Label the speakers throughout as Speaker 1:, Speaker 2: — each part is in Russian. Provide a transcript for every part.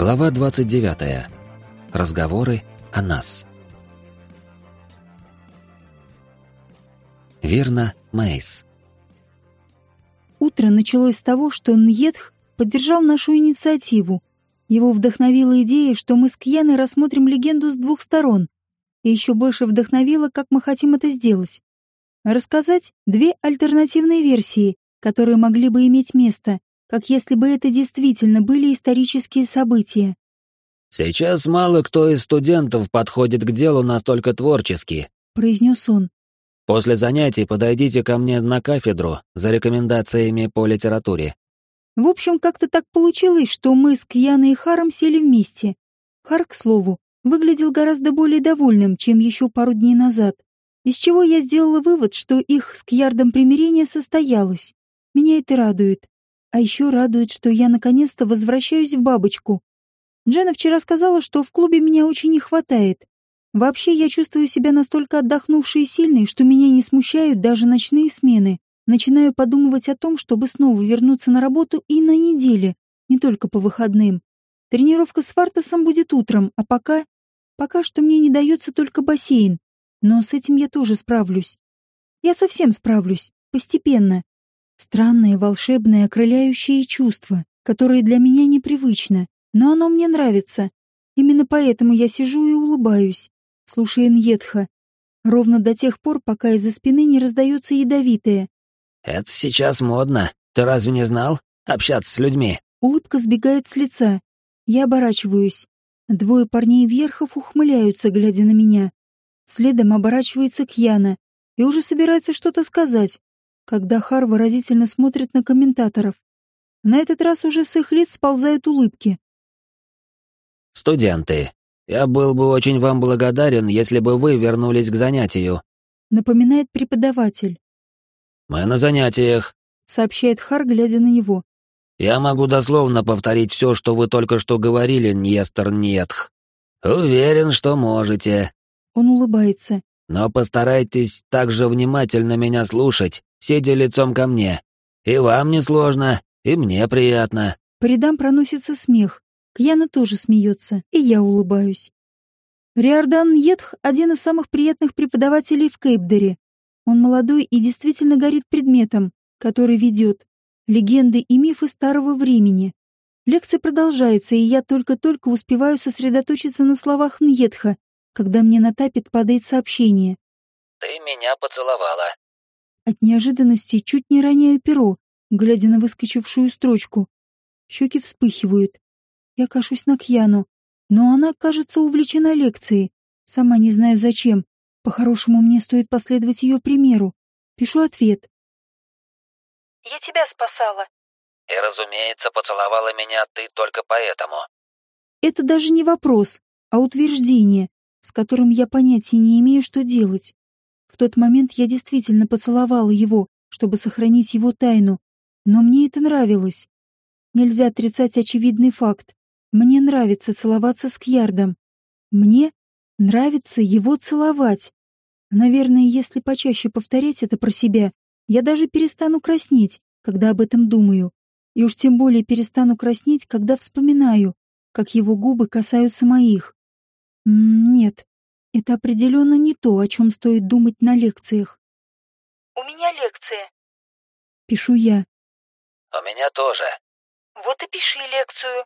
Speaker 1: Глава 29. Разговоры о нас. Верно, Мейс.
Speaker 2: Утро началось с того, что Ньетх поддержал нашу инициативу. Его вдохновила идея, что мы с Кьяной рассмотрим легенду с двух сторон. И еще больше вдохновила, как мы хотим это сделать. Рассказать две альтернативные версии, которые могли бы иметь место, как если бы это действительно были исторические события.
Speaker 1: «Сейчас мало кто из студентов подходит к делу настолько творчески», —
Speaker 2: произнес он.
Speaker 1: «После занятий подойдите ко мне на кафедру за рекомендациями по литературе».
Speaker 2: В общем, как-то так получилось, что мы с Кьяной и Харом сели вместе. Хар, к слову, выглядел гораздо более довольным, чем еще пару дней назад, из чего я сделала вывод, что их с Кьярдом примирение состоялось. Меня это радует. А еще радует, что я наконец-то возвращаюсь в бабочку. Джена вчера сказала, что в клубе меня очень не хватает. Вообще, я чувствую себя настолько отдохнувшей и сильной, что меня не смущают даже ночные смены. Начинаю подумывать о том, чтобы снова вернуться на работу и на неделе, не только по выходным. Тренировка с Фартасом будет утром, а пока... Пока что мне не дается только бассейн. Но с этим я тоже справлюсь. Я совсем справлюсь, постепенно. Странное, волшебное, окрыляющее чувство, которое для меня непривычно, но оно мне нравится. Именно поэтому я сижу и улыбаюсь, слушая Ньетха, ровно до тех пор, пока из-за спины не раздается ядовитое.
Speaker 1: «Это сейчас модно. Ты разве не знал? Общаться с людьми».
Speaker 2: Улыбка сбегает с лица. Я оборачиваюсь. Двое парней верхов ухмыляются, глядя на меня. Следом оборачивается Кьяна и уже собирается что-то сказать, когда Хар выразительно смотрит на комментаторов. На этот раз уже с их лиц сползают улыбки.
Speaker 1: «Студенты, я был бы очень вам благодарен, если бы вы вернулись к занятию»,
Speaker 2: напоминает преподаватель.
Speaker 1: «Мы на занятиях»,
Speaker 2: сообщает Хар, глядя на него.
Speaker 1: «Я могу дословно повторить все, что вы только что говорили, Ньестер Ньетх. Уверен, что можете».
Speaker 2: Он улыбается.
Speaker 1: «Но постарайтесь также внимательно меня слушать, сидя лицом ко мне. И вам не сложно, и мне приятно».
Speaker 2: По рядам проносится смех. Кьяна тоже смеется, и я улыбаюсь. Риордан Йетх — один из самых приятных преподавателей в Кейпдере. Он молодой и действительно горит предметом, который ведет. Легенды и мифы старого времени. Лекция продолжается, и я только-только успеваю сосредоточиться на словах Ньетха, когда мне на тапет падает сообщение.
Speaker 1: «Ты меня поцеловала.
Speaker 2: От неожиданности чуть не роняю перо, глядя на выскочившую строчку. Щеки вспыхивают. Я кашусь на Кьяну, но она, кажется, увлечена лекцией. Сама не знаю зачем. По-хорошему, мне стоит последовать ее примеру. Пишу ответ.
Speaker 3: «Я тебя спасала».
Speaker 1: «И, разумеется, поцеловала меня ты только поэтому».
Speaker 2: Это даже не вопрос, а утверждение, с которым я понятия не имею, что делать. Тот момент я действительно поцеловала его, чтобы сохранить его тайну, но мне это нравилось. Нельзя отрицать очевидный факт. Мне нравится целоваться с Кьярдом. Мне нравится его целовать. Наверное, если почаще повторять это про себя, я даже перестану краснеть, когда об этом думаю. И уж тем более перестану краснеть, когда вспоминаю, как его губы касаются моих. Нет, это определенно не то, о чем стоит думать на лекциях.
Speaker 3: «У меня лекция», —
Speaker 2: пишу я.
Speaker 1: «У меня тоже».
Speaker 3: «Вот и пиши лекцию».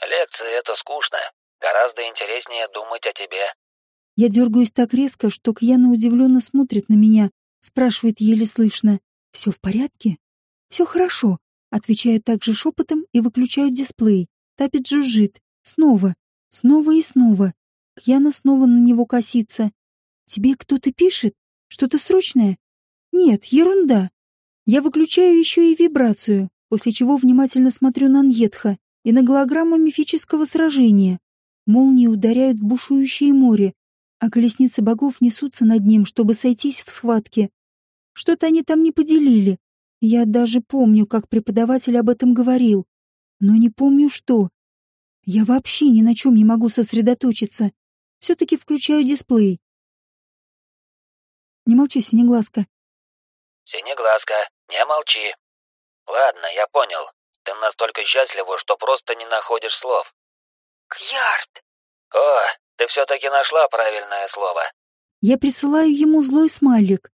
Speaker 1: «Лекция — это скучно. Гораздо интереснее думать о тебе».
Speaker 2: Я дергаюсь так резко, что Кьяна удивленно смотрит на меня, спрашивает еле слышно. «Все в порядке?» «Все хорошо», — отвечаю также шепотом и выключаю дисплей. Тапит жужжит. Снова, снова и снова. Кьяна снова на него косится. «Тебе кто-то пишет? Что-то срочное?» «Нет, ерунда». Я выключаю еще и вибрацию, после чего внимательно смотрю на Ньетха и на голограмму мифического сражения. Молнии ударяют в бушующее море, а колесницы богов несутся над ним, чтобы сойтись в схватке. Что-то они там не поделили. Я даже помню, как преподаватель об этом говорил. Но не помню, что. Я вообще ни на чем не могу сосредоточиться. Все-таки включаю дисплей. Не молчи, Синеглазка.
Speaker 1: Синеглазка, не молчи. Ладно, я понял. Ты настолько счастлива, что просто не находишь слов.
Speaker 3: Кьярд.
Speaker 1: О, ты все-таки нашла правильное слово.
Speaker 2: Я присылаю ему злой смайлик.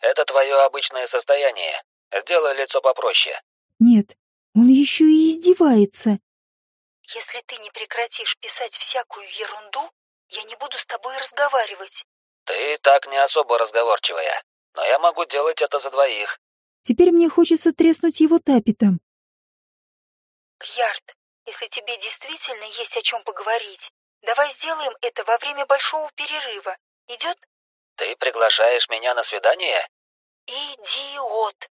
Speaker 1: Это твое обычное состояние. Сделай лицо попроще.
Speaker 2: Нет, он еще и издевается.
Speaker 3: Если ты не прекратишь писать всякую ерунду, я не буду с тобой разговаривать.
Speaker 1: Ты так не особо разговорчивая, но я могу делать это за двоих.
Speaker 2: Теперь мне хочется треснуть его тапетом.
Speaker 3: Кьярд, если тебе действительно есть о чем поговорить, давай сделаем это во время большого перерыва. Идет?
Speaker 1: Ты приглашаешь меня на свидание?
Speaker 3: Идиот.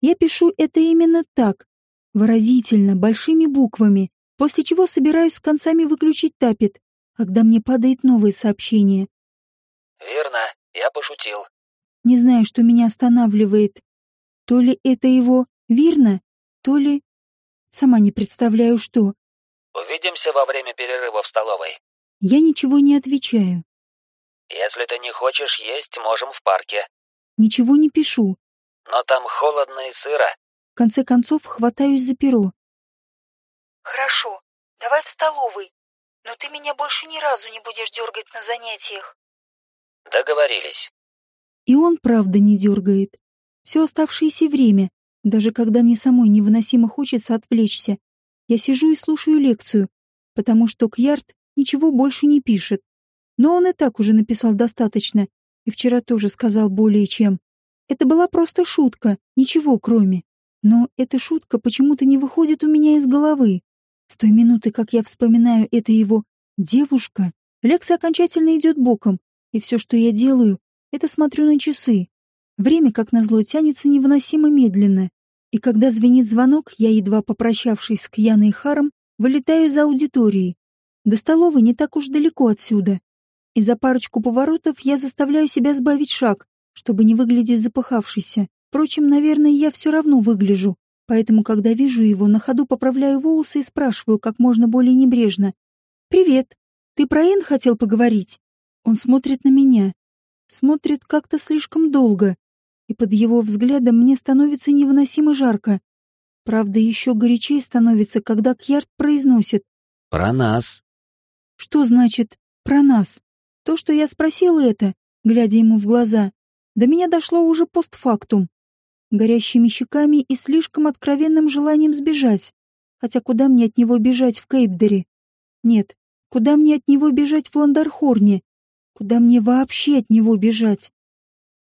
Speaker 2: Я пишу это именно так, выразительно, большими буквами, после чего собираюсь с концами выключить тапет, когда мне падает новое сообщение.
Speaker 1: Верно, я пошутил.
Speaker 2: Не знаю, что меня останавливает. То ли это его «верно», то ли... Сама не представляю, что.
Speaker 1: Увидимся во время перерыва в столовой.
Speaker 2: Я ничего не отвечаю.
Speaker 1: Если ты не хочешь есть, можем в парке.
Speaker 2: Ничего не пишу.
Speaker 1: Но там холодно и сыро.
Speaker 2: В конце концов, хватаюсь за перо.
Speaker 3: Хорошо, давай в столовой. Но ты меня больше ни разу не будешь дергать на занятиях.
Speaker 1: Договорились.
Speaker 2: И он, правда, не дергает. Все оставшееся время, даже когда мне самой невыносимо хочется отвлечься, я сижу и слушаю лекцию, потому что Кьярд ничего больше не пишет. Но он и так уже написал достаточно, и вчера тоже сказал более чем. Это была просто шутка, ничего кроме. Но эта шутка почему-то не выходит у меня из головы. С той минуты, как я вспоминаю это его «девушка», лекция окончательно идет боком, и все, что я делаю, это смотрю на часы. Время, как назло, тянется невыносимо медленно. И когда звенит звонок, я, едва попрощавшись с Кьяной и Харом, вылетаю из аудитории. До столовой не так уж далеко отсюда. И за парочку поворотов я заставляю себя сбавить шаг, чтобы не выглядеть запыхавшейся. Впрочем, наверное, я все равно выгляжу. Поэтому, когда вижу его, на ходу поправляю волосы и спрашиваю как можно более небрежно. «Привет. Ты про Эн хотел поговорить?» Он смотрит на меня. Смотрит как-то слишком долго. И под его взглядом мне становится невыносимо жарко. Правда, еще горячее становится, когда Кьярд произносит.
Speaker 1: «Про нас».
Speaker 2: Что значит «про нас»? То, что я спросила это, глядя ему в глаза, до меня дошло уже постфактум. Горящими щеками и слишком откровенным желанием сбежать. Хотя куда мне от него бежать в Кейпдере? Нет, куда мне от него бежать в Ландархорне? Куда мне вообще от него бежать?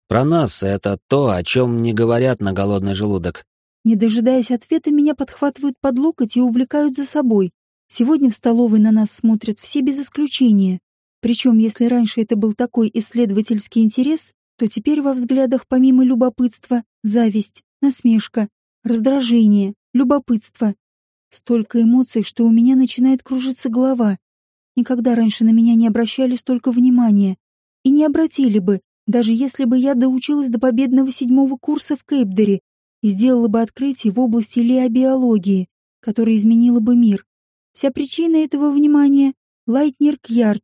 Speaker 1: Про нас это то, о чем не говорят на голодный желудок.
Speaker 2: Не дожидаясь ответа, меня подхватывают под локоть и увлекают за собой. Сегодня в столовой на нас смотрят все без исключения. Причем, если раньше это был такой исследовательский интерес, то теперь во взглядах помимо любопытства — зависть, насмешка, раздражение, любопытство. Столько эмоций, что у меня начинает кружиться голова. Никогда раньше на меня не обращали столько внимания. И не обратили бы, даже если бы я доучилась до победного седьмого курса в Кейпдере и сделала бы открытие в области леобиологии, которое изменило бы мир. Вся причина этого внимания — Лайтнер Кьярд,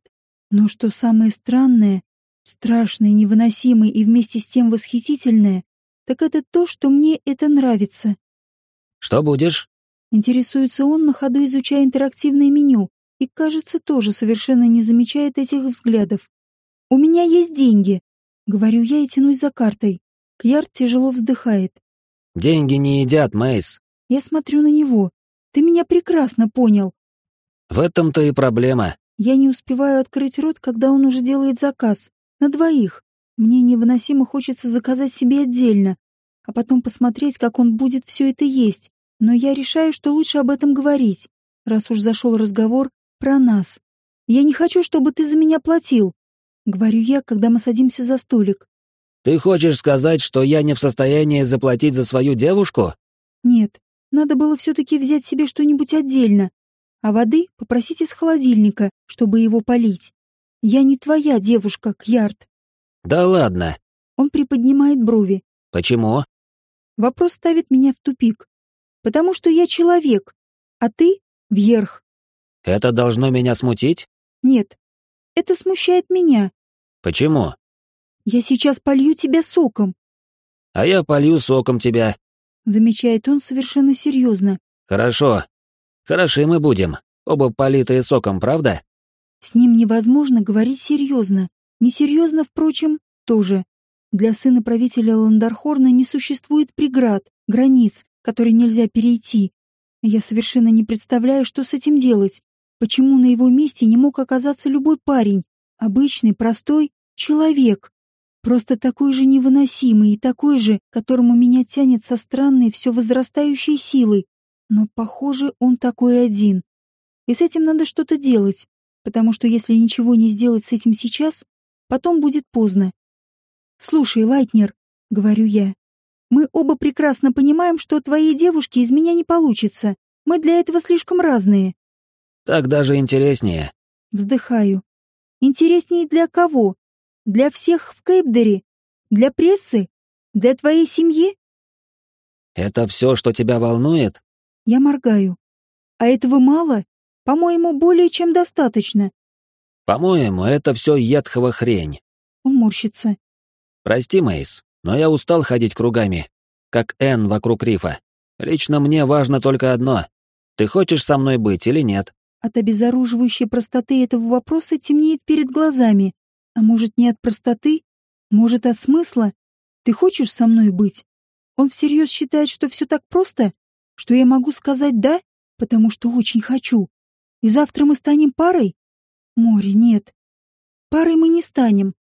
Speaker 2: но что самое странное, страшное, невыносимое и вместе с тем восхитительное, так это то, что мне это нравится.
Speaker 1: «Что будешь?»
Speaker 2: Интересуется он, на ходу изучая интерактивное меню, и, кажется, тоже совершенно не замечает этих взглядов. «У меня есть деньги», — говорю я и тянусь за картой. Кьярд тяжело вздыхает.
Speaker 1: «Деньги не едят, Мейс».
Speaker 2: Я смотрю на него. «Ты меня прекрасно понял».
Speaker 1: «В этом-то и проблема.
Speaker 2: Я не успеваю открыть рот, когда он уже делает заказ. На двоих. Мне невыносимо хочется заказать себе отдельно, а потом посмотреть, как он будет все это есть. Но я решаю, что лучше об этом говорить, раз уж зашел разговор про нас. Я не хочу, чтобы ты за меня платил, говорю я, когда мы садимся за столик.
Speaker 1: Ты хочешь сказать, что я не в состоянии заплатить за свою девушку?
Speaker 2: Нет, надо было все-таки взять себе что-нибудь отдельно, а воды попросить из холодильника, чтобы его полить. Я не твоя девушка, Кьярд.
Speaker 1: Да ладно.
Speaker 2: Он приподнимает брови.
Speaker 1: Почему?
Speaker 2: Вопрос ставит меня в тупик. Потому что я человек, а ты — вверх.
Speaker 1: Это должно меня смутить?
Speaker 2: Нет, это смущает меня.
Speaker 1: Почему?
Speaker 2: Я сейчас полью тебя соком.
Speaker 1: А я полью соком тебя.
Speaker 2: Замечает он совершенно серьезно.
Speaker 1: Хорошо, Хороши мы будем. Оба политые соком, правда?
Speaker 2: С ним невозможно говорить серьезно. Несерьезно, впрочем, тоже. Для сына правителя Ландархорна не существует преград, границ, которые нельзя перейти. Я совершенно не представляю, что с этим делать. Почему на его месте не мог оказаться любой парень, обычный, простой человек? Просто такой же невыносимый и такой же, которому меня тянет со странной все возрастающей силой. Но, похоже, он такой один. И с этим надо что-то делать, потому что если ничего не сделать с этим сейчас, потом будет поздно. «Слушай, Лайтнер», — говорю я, — «мы оба прекрасно понимаем, что твоей девушке из меня не получится. Мы для этого слишком разные».
Speaker 1: «Так даже интереснее».
Speaker 2: Вздыхаю. «Интереснее для кого? Для всех в Кейпдере? Для прессы? Для твоей семьи?»
Speaker 1: «Это все, что тебя волнует?»
Speaker 2: Я моргаю. «А этого мало? По-моему, более чем достаточно».
Speaker 1: «По-моему, это все едхова хрень».
Speaker 2: Он морщится.
Speaker 1: Прости, Мейс, но я устал ходить кругами, как Н вокруг рифа. Лично мне важно только одно. Ты хочешь со мной быть или нет?
Speaker 2: От обезоруживающей простоты этого вопроса темнеет перед глазами. А может, не от простоты? Может, от смысла? Ты хочешь со мной быть? Он всерьез считает, что все так просто? Что я могу сказать «да», потому что очень хочу? И завтра мы станем парой? Море, нет. Парой мы не станем.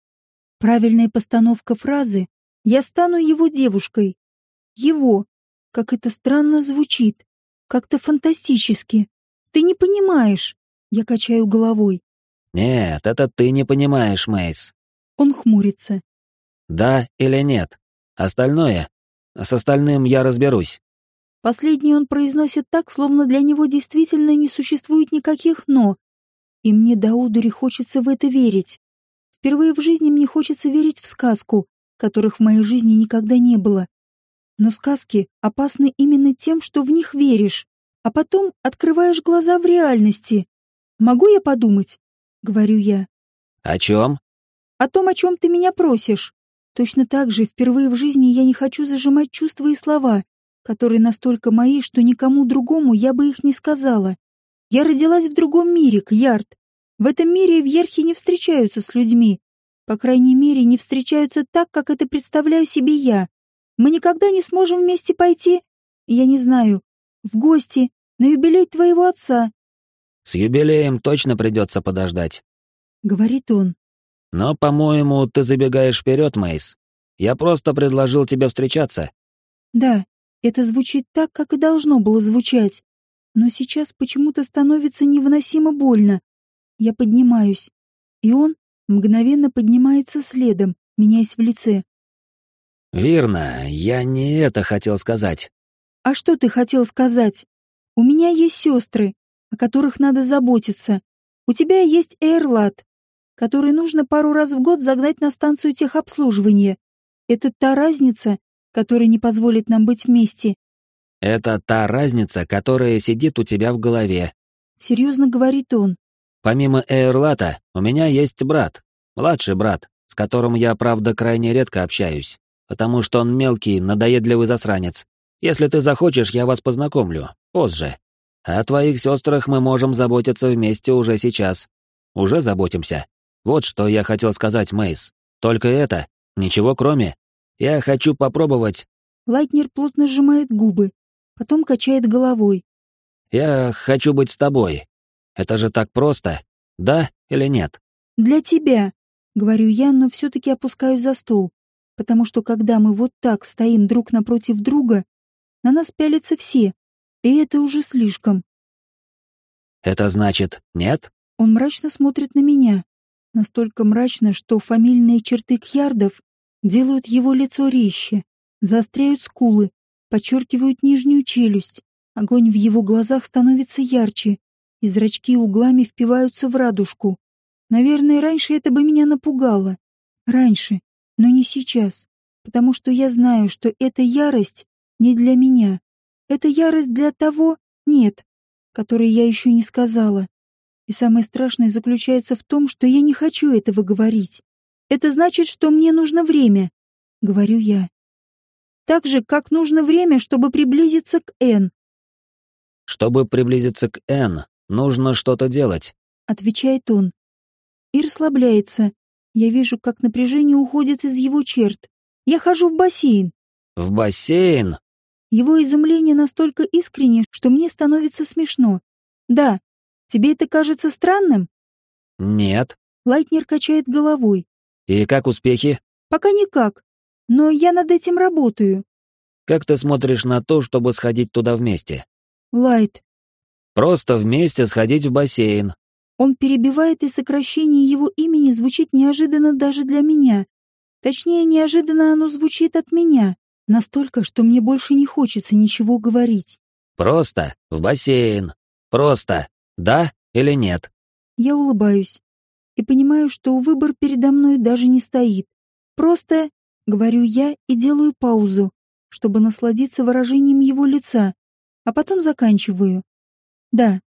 Speaker 2: Правильная постановка фразы «Я стану его девушкой». Его. Как это странно звучит. Как-то фантастически. Ты не понимаешь. Я качаю головой.
Speaker 1: Нет, это ты не понимаешь, Мейс.
Speaker 2: Он хмурится.
Speaker 1: Да или нет? Остальное? С остальным я разберусь.
Speaker 2: Последний он произносит так, словно для него действительно не существует никаких «но». И мне до удури хочется в это верить. Впервые в жизни мне хочется верить в сказку, которых в моей жизни никогда не было. Но сказки опасны именно тем, что в них веришь, а потом открываешь глаза в реальности. «Могу я подумать?» — говорю я.
Speaker 1: «О чем?»
Speaker 2: «О том, о чем ты меня просишь. Точно так же впервые в жизни я не хочу зажимать чувства и слова, которые настолько мои, что никому другому я бы их не сказала. Я родилась в другом мире, Кьярд, в этом мире вьерхи не встречаются с людьми. По крайней мере, не встречаются так, как это представляю себе я. Мы никогда не сможем вместе пойти, я не знаю, в гости, на юбилей твоего отца.
Speaker 1: С юбилеем точно придется подождать.
Speaker 2: Говорит он.
Speaker 1: Но, по-моему, ты забегаешь вперед, Мейс. Я просто предложил тебе встречаться.
Speaker 2: Да, это звучит так, как и должно было звучать. Но сейчас почему-то становится невыносимо больно. Я поднимаюсь, и он мгновенно поднимается следом, меняясь в лице.
Speaker 1: «Верно, я не это хотел сказать».
Speaker 2: «А что ты хотел сказать? У меня есть сестры, о которых надо заботиться. У тебя есть Эйрлат, который нужно пару раз в год загнать на станцию техобслуживания. Это та разница, которая не позволит нам быть вместе».
Speaker 1: «Это та разница, которая сидит у тебя в голове», —
Speaker 2: серьезно говорит он.
Speaker 1: Помимо Эйрлата, у меня есть брат, младший брат, с которым я, правда, крайне редко общаюсь, потому что он мелкий, надоедливый засранец. Если ты захочешь, я вас познакомлю, позже. О твоих сестрах мы можем заботиться вместе уже сейчас. Уже заботимся. Вот что я хотел сказать, Мейс. Только это, ничего кроме. Я хочу попробовать.
Speaker 2: Лайтнер плотно сжимает губы, потом качает головой.
Speaker 1: Я хочу быть с тобой, это же так просто, да или нет?
Speaker 2: Для тебя, говорю я, но все-таки опускаюсь за стол, потому что когда мы вот так стоим друг напротив друга, на нас пялятся все, и это уже слишком.
Speaker 1: Это значит, нет?
Speaker 2: Он мрачно смотрит на меня, настолько мрачно, что фамильные черты Кьярдов делают его лицо резче, заостряют скулы, подчеркивают нижнюю челюсть. Огонь в его глазах становится ярче, и зрачки углами впиваются в радужку. Наверное, раньше это бы меня напугало. Раньше, но не сейчас, потому что я знаю, что эта ярость не для меня. Это ярость для того «нет», который я еще не сказала. И самое страшное заключается в том, что я не хочу этого говорить. Это значит, что мне нужно время, говорю я. Так же, как нужно время, чтобы приблизиться к Н.
Speaker 1: Чтобы приблизиться к Н, Нужно что-то делать.
Speaker 2: Отвечает он. И расслабляется. Я вижу, как напряжение уходит из его черт. Я хожу в бассейн.
Speaker 1: В бассейн?
Speaker 2: Его изумление настолько искренне, что мне становится смешно. Да. Тебе это кажется странным?
Speaker 1: Нет.
Speaker 2: Лайтнер качает головой.
Speaker 1: И как успехи?
Speaker 2: Пока никак. Но я над этим работаю.
Speaker 1: Как ты смотришь на то, чтобы сходить туда вместе?
Speaker 2: Лайт.
Speaker 1: Просто вместе сходить в бассейн.
Speaker 2: Он перебивает, и сокращение его имени звучит неожиданно даже для меня. Точнее, неожиданно оно звучит от меня. Настолько, что мне больше не хочется ничего говорить.
Speaker 1: Просто в бассейн. Просто. Да или нет?
Speaker 2: Я улыбаюсь и понимаю, что выбор передо мной даже не стоит. Просто, говорю я и делаю паузу, чтобы насладиться выражением его лица, а потом заканчиваю. Да,